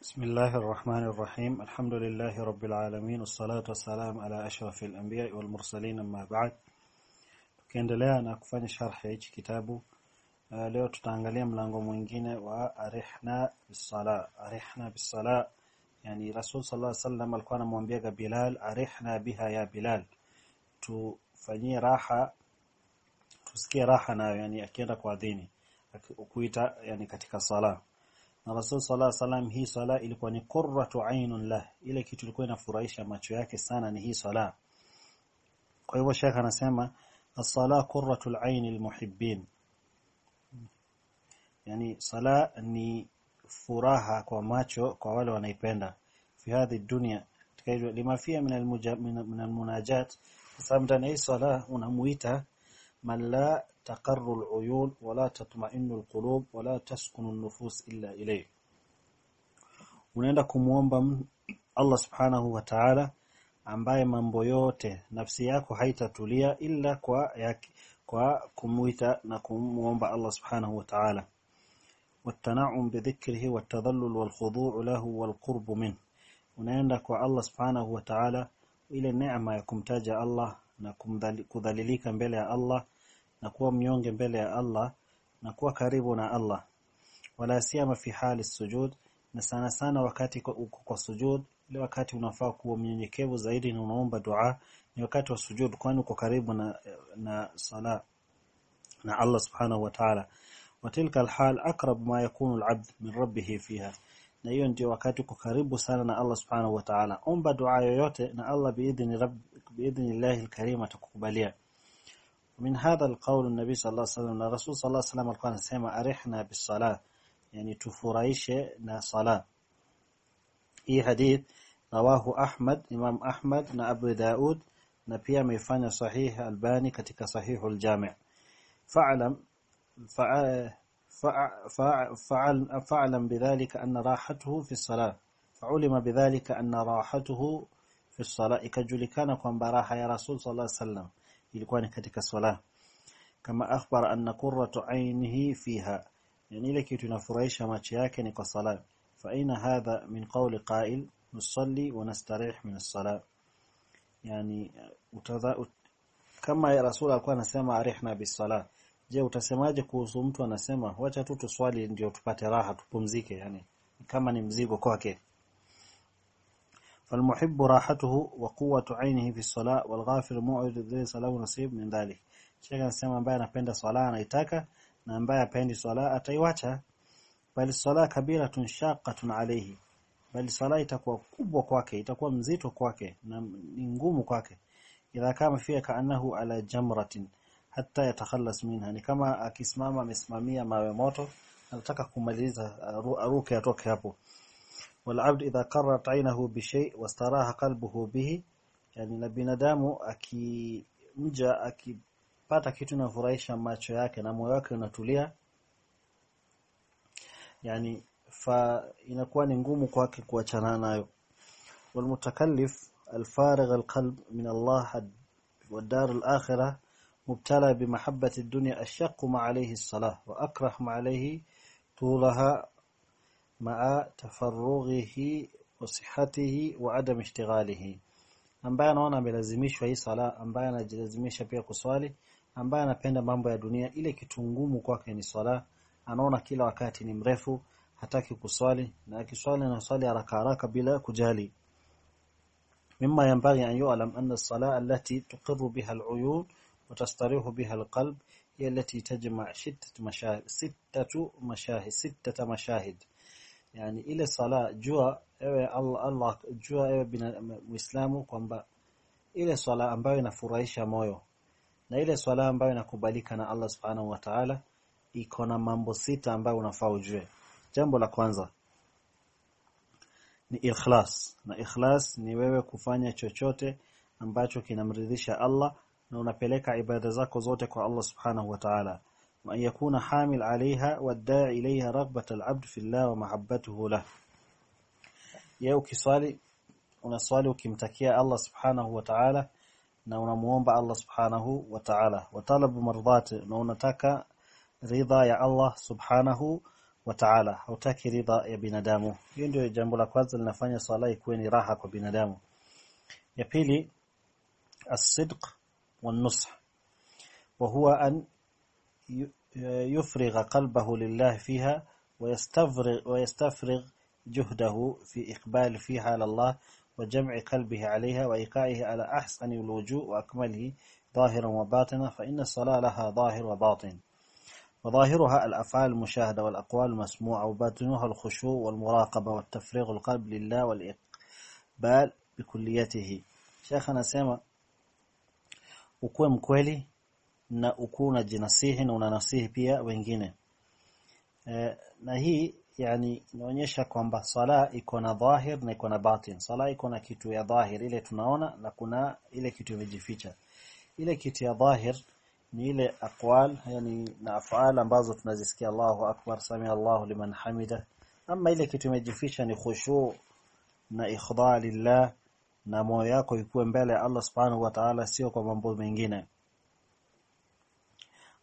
بسم الله الرحمن الرحيم الحمد لله رب العالمين والصلاة والسلام على أشرف الأنبياء والمرسلين أما بعد tukiendelea na kufanya sharh ya hichi kitabu uh, leo tutaangalia mlango mwingine wa arihna bisala arihna bisala yani rasul sallallahu alaihi wasallam alikuwa anamwambia Bilal arihna biha ya Bilal tufanyie raha tusikie raha nayo yani akienda kwa dini kuita yani katika sala na Rasul sallallahu salam hii sala ilikuwa ni qurratu ainun lah. Ile kitu ilikuwa inafurahisha macho yake sana ni hii sala kwa hivyo Sheikh anasema as-sala qurratul almuhibbin yani sala ni furaha kwa macho kwa wale wanaipenda. Fi hadhi dunya. Tukajua lima fiha min almunajat. Ndani hii sala unamuita man la تقر العيون ولا تطمئن القلوب ولا تسكن النفوس إلا إليه unaenda kumuomba Allah subhanahu wa ta'ala ambaye mambo yote nafsi yako haitatulia ila kwa yake, kwa kumuita na kumuomba Allah subhanahu wa ta'ala والتنعم بذكره والتذلل والخضوع له والقرب منه unaenda kwa Allah subhanahu wa ta'ala ile neema ya kumtaja Allah na kudhalilika mbele ya Allah na kuwa mnyonge mbele ya Allah na kuwa karibu na Allah. Wala siyama fi hali sujud na sana sana wakati uko kwa sujud ile wakati unafaa kuwa mnyenyekevu zaidi na unaomba dua ni wakati wa sujud kwani uko karibu na na sala na Allah subhanahu wa ta'ala. Watilka alhal aqrab ma yakunu alabd min rabbih fiha. Na hiyo ndio wakati uko karibu sana na Allah subhanahu wa ta'ala. Omba dua yoyote na Allah biidhni rabb biidhni Allah alkarim atakukubalia من هذا القول النبي صلى الله عليه وسلم الرسول صلى الله عليه وسلم قال سيما أرحنا بالصلاة. يعني تفرايش صلاة. هي حديث رواه أحمد إمام أحمد أبو داود نبيا ميفانيا صحيح الباني كتك صحيح الجامع. فعلم فعلم فعلم بذلك أن راحته في الصلاة. فعلم بذلك أن راحته في الصلاة. كجل كان براحة يا رسول صلى الله عليه وسلم. Ilikuwa ni katika swala. Kama akhbara anna qurratu ainihi fiha. Yani ile kitu inafurahisha macho yake ni kwa sala fa aina hadha min qawli qa'il nusalli wa nastarih min as-sala. Yani utadha ut, kama ya rasul alikuwa anasema arihna bis-sala. Je utasemaje kuhusu mtu anasema? Wacha tu tuswali ndio tupate raha tupumzike. Yani kama ni mzigo kwake فالمحب راحته وقوة عينه في الصلاة والغافل موعد ليس له نصيب من ذلك Sheikh anasema ambaye anapenda swala anaitaka na ambaye apendi swala ataiwacha bali swala kabiratun shaqqatun alayhi bali swala itakuwa kubwa kwake itakuwa mzito kwake na ni ngumu kwake idha kama fia kaanahu ala jamratin hatta yatakhalas minha ni kama akisimama amesimamia mawe moto anataka kumaliza aruke atoke hapo والعبد إذا قرت عينه بشيء واستراح قلبه به yani na binadamu akimja akipata kitu nafurahisha macho yake na moyo wake unatulia yani fa inakuwa ni ngumu kwake kuachana nayo والمتكلف الفارغ القلب من الله والدار الآخرة مبتلى بمحبة الدنيا أشق ما عليه الصلاة وأكره ما عليه طولها maa tafarrughihi wa sihhatihi wa adam ishtighalihi ambaye anaona amelazimishwa hii sala ambaye anajilazimisha pia kuswali ambaye anapenda mambo ya dunia ile kitu ngumu kwake ni swala anaona kila wakati ni mrefu hataki kuswali na akiswali na swali haraka haraka bila kujali mimma yanbaghi an yu'lam anna as-salah allati tuqirru biha al-uyun wa tastarihu biha al-qalb hiya allati tajma' sittatu mashahid sittatu mashahid sittata mashahid yani ile sala jua ewe Allah, Allah jua ewe muislamu kwamba ile swala ambayo inafurahisha moyo na ile swala ambayo inakubalika na Allah subhanahu wa ta'ala iko na mambo sita ambayo unafaa ujue. Jambo la kwanza ni ikhlas. Na ikhlas ni wewe kufanya chochote ambacho kinamridhisha Allah na unapeleka ibada zako zote kwa Allah subhanahu wa ta'ala وأن يكون حامل عليها والداعي إليها رغبة العبد في الله ومحبته له. يو كصالي ونصالي وكمتكي الله سبحانه وتعالى. نونا موانبع الله سبحانه وتعالى. وطلب مرضاته نونا تاكا رضا يا الله سبحانه وتعالى. أو تاكي رضا يا بنادامه يندو جنب الأكواز لنفاني صلاة يكويني راحة بنادامه يبيلي الصدق والنصح وهو أن يفرغ قلبه لله فيها ويستفرغ, ويستفرغ جهده في إقبال فيها على الله وجمع قلبه عليها وإيقاعه على أحسن الوجوه وأكمله ظاهرا وباطنا فإن الصلاة لها ظاهر وباطن. وظاهرها الأفعال المشاهدة والأقوال المسموعة وباطنها الخشوع والمراقبة والتفريغ القلب لله والإقبال بكليته. شيخنا سيما ukuwe mkweli na unajinasihi na unanasihi pia wengine. E, na hii yani inaonyesha kwamba sala iko na dhahir na iko na batin. Sala iko na kitu ya dhahir ile tunaona na kuna ile kitu imejificha. Ile kitu ya dhahir ni ile aqwal yani na afal ambazo tunazisikia Allahu akbar sami Allahu liman hamida. Ama ile kitu imejificha ni khushu na ikhdha lillah na moyo yako ikuwe mbele Allah subhanahu wa ta'ala sio kwa mambo mengine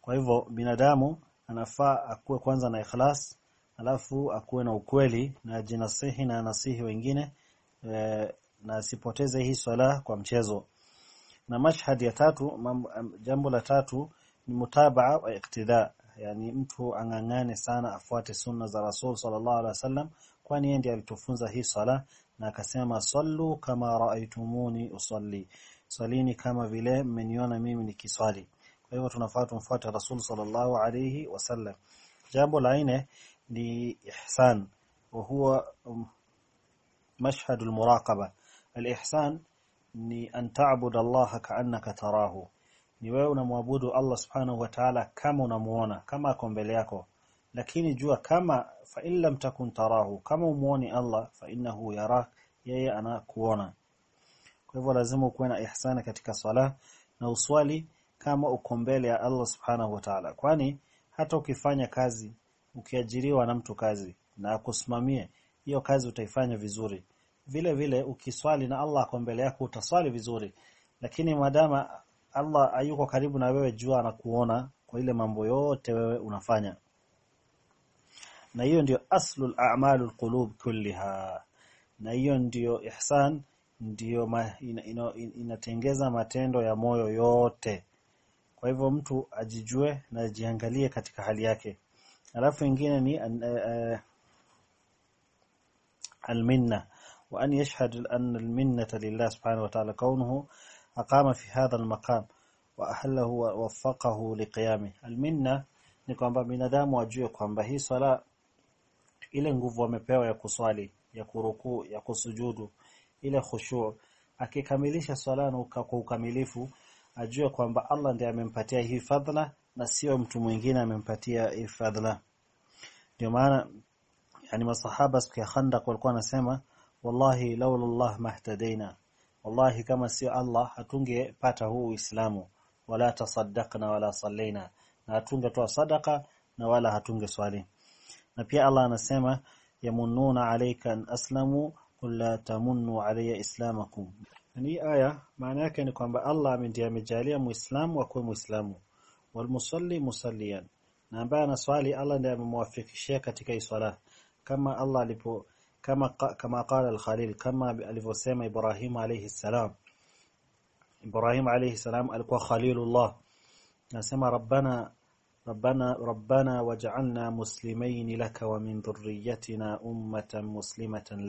kwa hivyo binadamu anafaa akuwe kwanza na ikhlas alafu akuwe na ukweli na jinasihi na nasihi wengine e, na asipoteze hii swala kwa mchezo. Na mashhad ya tatu jambo la tatu ni mutabaa wa iktida, yani mtu angangane sana afuate sunna za Rasul sallallahu alaihi wasallam kwani yeye ndiye alitufunza hii swala na akasema sallu kama raaitumuni usalli. Swalini kama vile mmeniona mimi nikiswali kwa hivyo tunafaa tumfuate Rasul sallallahu alayhi wasallam. Jambo la nne ni ihsan wa huwa mashhad almuraqaba alihsan ni an ta'budu Allah ka'annaka tarahu. Ni wewe unamwabudu Allah subhanahu wa ta'ala kama unamuona kama ako mbele yako. Lakini jua kama fa in lam takun tarahu kama umuoni Allah fa innahu yara yeye anakuona. Kwa hivyo lazima ukuwe na ihsana katika swala na uswali kama uko mbele ya Allah subhanahu wa ta'ala. Kwani hata ukifanya kazi ukiajiriwa na mtu kazi na akusimamie hiyo kazi utaifanya vizuri. Vile vile ukiswali na Allah ako mbele yako utaswali vizuri. Lakini madama Allah hayuko karibu na wewe jua anakuona kwa ile mambo yote wewe unafanya. Na hiyo ndio aslul a'malul qulub kulliha. Na hiyo ndio ihsan ndiyo ma, ina, ina, inatengeza matendo ya moyo yote kwa hivyo mtu ajijue na ajiangalie katika hali yake. Alafu ingine ni uh, alminna. Wa an yashhad an alminnata lillah subhanahu wa ta'ala kaunuhu aqama fi hadha almaqam wa ahallahu wa waffaqahu liqiyami. Alminna ni kwamba binadamu ajue kwamba hii swala ile nguvu amepewa ya kuswali ya kurukuu ya kusujudu ile khushu akikamilisha swala kwa ukamilifu ajue kwamba Allah ndiye amempatia hii fadhila na sio mtu mwingine amempatia hii fadhila. Ndio maana yani masahaba siku ya Khandaq walikuwa wanasema wallahi laula Allah mahtadaina wallahi kama sio Allah hatungepata huu Uislamu. Wala tasaddaqna wala sallaina. Na hatungetoa sadaka na wala hatunge swali. na pia Allah anasema yamununa alayka an aslamu qul la tamunnu alayya islamakum hii aya maana yake ni kwamba Allah ndiye amejalia Muislamu akuwe Muislamu, walmusalli musallian, na ambaye anaswali Allah ndiye amemwafikishia katika hii swala, kama Allah alipo kama kama qala al-Khalil, kama alivyosema Ibrahim alayhi salam. Ibrahim alayhi salam alikuwa khalilullah, nasema rabbana rabbana rabbana waj'alna muslimayn laka wa min dhurriyyatina ummatan muslimatan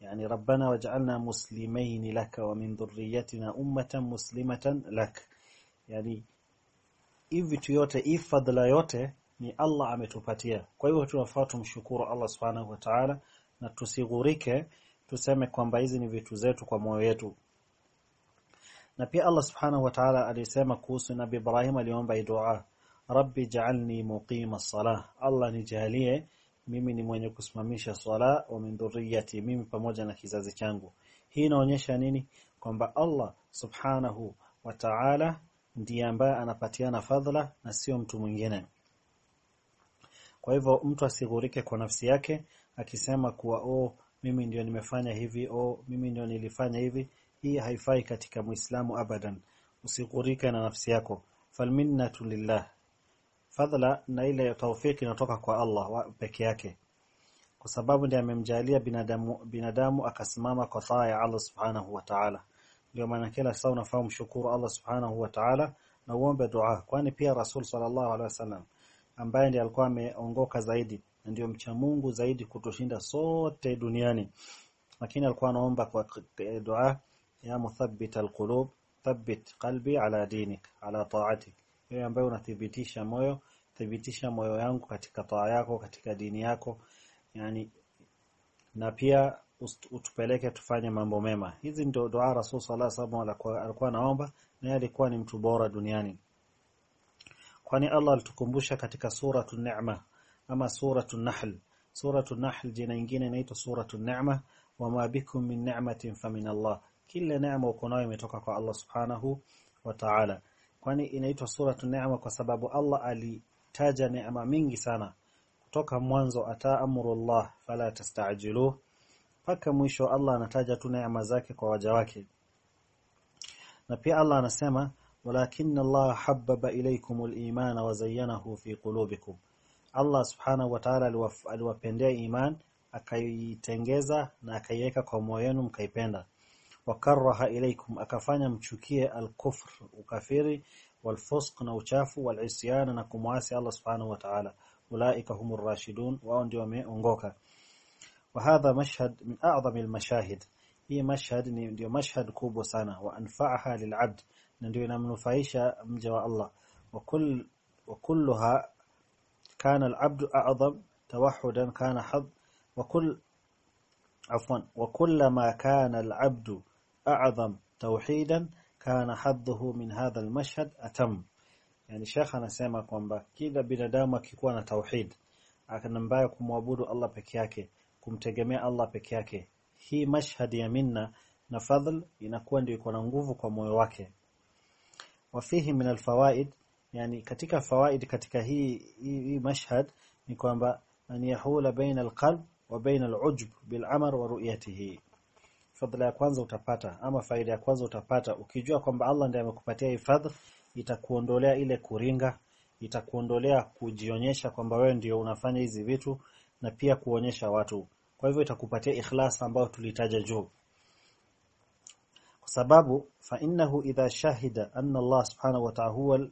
يعني ربنا وجعلنا مسلمين لك ومن ذريتنا أمة مسلمة لك يعني hivi vitu yote hii fadhila yote ni Allah ametupatia kwa hivyo tunafaa tumshukuru Allah subhanahu wa ta'ala na tusighurike tuseme kwamba hizi ni vitu zetu kwa moyo wetu na pia Allah subhanahu wa ta'ala alisema kuhusu Nabii Ibrahim aliomba dua Rabbi ja'alni muqima as-salah Allah nijalie mimi ni mwenye kusimamisha swala wa mindhuriyati mimi pamoja na kizazi changu. Hii inaonyesha nini? Kwamba Allah subhanahu wa ta'ala ndiye ambaye anapatiana fadhila na sio mtu mwingine. Kwa hivyo mtu asighurike kwa nafsi yake akisema kuwa oh mimi ndio nimefanya hivi oh mimi ndio nilifanya hivi hii haifai katika muislamu abadan. Usighurike na nafsi yako. Falminna lillah fadhila na ile taufiki inatoka kwa Allah peke yake. Kwa sababu ndiye amemjalia binadamu binadamu akasimama kwa taa ya Allah subhanahu wa ta'ala. Ndio maana kila saa unafaa mshukuru Allah subhanahu wa ta'ala na uombe dua. Kwani pia Rasul sallallahu alaihi wasallam ambaye ndiye alikuwa ameongoka zaidi na ndio mcha Mungu zaidi kutoshinda sote duniani. Lakini alikuwa anaomba kwa dua ya muthabbit alqulub thabbit qalbi ala dinik ala ta'atik wewe ambaye unathibitisha moyo thibitisha moyo yangu katika taa yako katika dini yako yani na pia utupeleke tufanye mambo mema. Hizi ndio dua Rasul sallallahu alaihi wasallam alikuwa anaomba na alikuwa ni mtu bora duniani. Kwani Allah alitukumbusha katika suratu Ni'ma ama suratu Nahl suratu Nahl jina nyingine inaitwa suratu Ni'ma, wama bikum min ni'matin famin Allah. Kila neema uko nayo imetoka kwa Allah subhanahu wa ta'ala kwani inaitwa suratu Neema kwa sababu Allah alitaja neema mingi sana. Kutoka mwanzo ata amrullah fala tastaajilu mpaka mwisho Allah anataja tu neema zake kwa waja wake. Na pia Allah anasema walakin Allah habbaba ilaykum al-iman wa zayyanahu fi qulubikum. Allah subhanahu wa ta'ala aliwapendea iman akaitengeza na akaiweka kwa moyo wenu mkaipenda وكره إليكم. أكفانا مشكية الكفر وكفيري والفسق نوشاف والعصيان نكم واسي الله سبحانه وتعالى. أولئك هم الراشدون. وأندي ومئنغوكا وهذا مشهد من أعظم المشاهد. هي مشهد ني مشهد كوب سنة وأنفعها للعبد. ندي نمنفعيش مجوى الله. وكل وكلها كان العبد أعظم توحدا كان حظ. وكل عفوا. وكلما كان العبد wa kullama kana hadduhu min hadha al-mashhad atam yani shekha anasema kwamba kila binadamu akikuwa na tauhid akanambaya kumwabudu Allah peke yake kumtegemea Allah peke yake hii mashhad ya minna na fadhl inakuwa ndio iko na nguvu kwa moyo wake wafihi min alfawaid yani katika fawaid katika hii, hii mashhad ni kwamba an yahula baina alqalb wa baina alujb bil'amal wa ru'yatihi fadhila ya kwanza utapata ama faida ya kwanza utapata. Ukijua kwamba Allah ndiye amekupatia hii fadhl itakuondolea ile kuringa itakuondolea kujionyesha kwamba wewe ndio unafanya hizi vitu na pia kuonyesha watu. Kwa hivyo itakupatia ikhlas ambayo tulitaja juu. Kwa sababu fa innahu idha shahida anna Allah subhanahu wa ta'ala huwa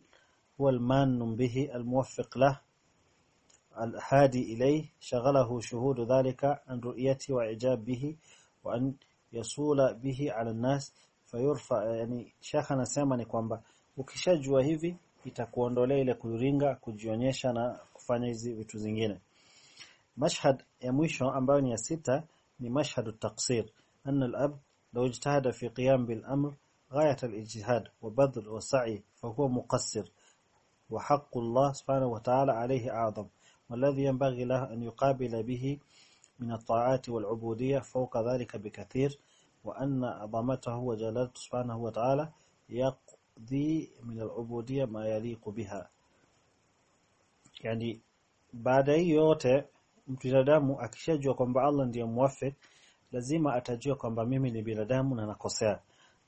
huwa al-man bihi al-muwaffiq lah al-hadi ilayhi shaghalahu shuhudu dhalika an ru'yati wa ijab bihi wa an yasula bihi ala an-nas fayurfa yani shekha anasema ni kwamba ukishajua hivi itakuondolea ile kuringa kujionyesha na kufanya hizi vitu zingine مشهد ya mwisho ambayo ni ya sita ni mashhad at-taqsir anna al-ab law ijtahada fi qiyam bil amr ghayat al-ijtihad wa badl wa sa'i fa huwa muqassir wa haqqu Allah subhanahu wa ta'ala alayhi a'zam والذي ينبغي له أن يقابل به من الطاعات والعبودية فوق ذلك بكثير وأن عظمته وجلالته سبحانه وتعالى يقضي من العبودية ما يليق بها يعني بعد yote binadamu akishajua kwamba Allah ndiye muwaffiq lazima atajua kwamba mimi ni binadamu na nakosea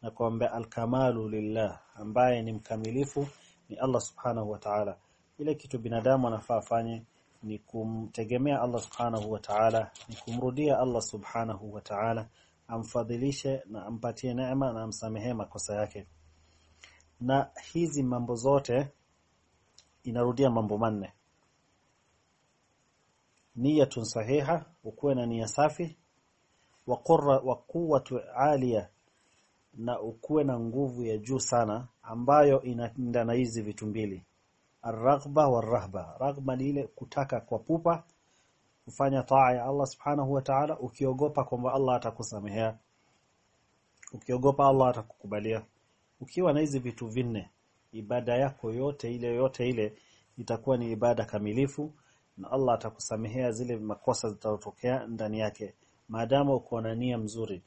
na kwamba alkamalu lillah ambaye ni mkamilifu ni Allah subhanahu wa ta'ala ile kitu binadamu anafaa afanye ni kumtegemea Allah subhanahu wa ta'ala ni kumrudia Allah subhanahu wa ta'ala amfadhilishe na ampatie neema na amsamehe makosa yake. Na hizi mambo zote inarudia mambo manne. Niyatun sahiha ukuwe na nia safi. Wa qurra wa quwwatu aliya na ukuwe na nguvu ya juu sana ambayo inaenda na hizi vitu mbili arghba warahba raghba ni ile kutaka kwa pupa kufanya taa ya Allah subhanahu wa ta'ala. Ukiogopa kwamba Allah atakusamehea. Ukiogopa Allah atakukubalia. Ukiwa na hizi vitu vinne ibada yako yote ile yote ile itakuwa ni ibada kamilifu na Allah atakusamehea zile makosa zitatokea ndani yake. Maadamu uko na nia mzuri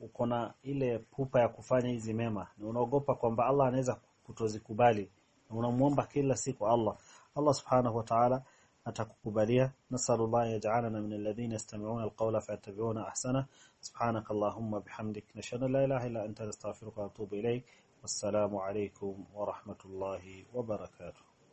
uko na ile pupa ya kufanya hizi mema na unaogopa kwamba Allah anaweza kutozikubali unamuomba kila siku Allah Allah subhanahu wa ta'ala atakukubalia nasallallahu yaj'alana min alladhina yastami'una alqawla fayattabi'una ahsana subhanaka allahumma bihamdik nashhadu la ilaha illa anta nastaghfiruka wa atubu ilayk wassalamu alaykum wa rahmatullahi wa barakatuh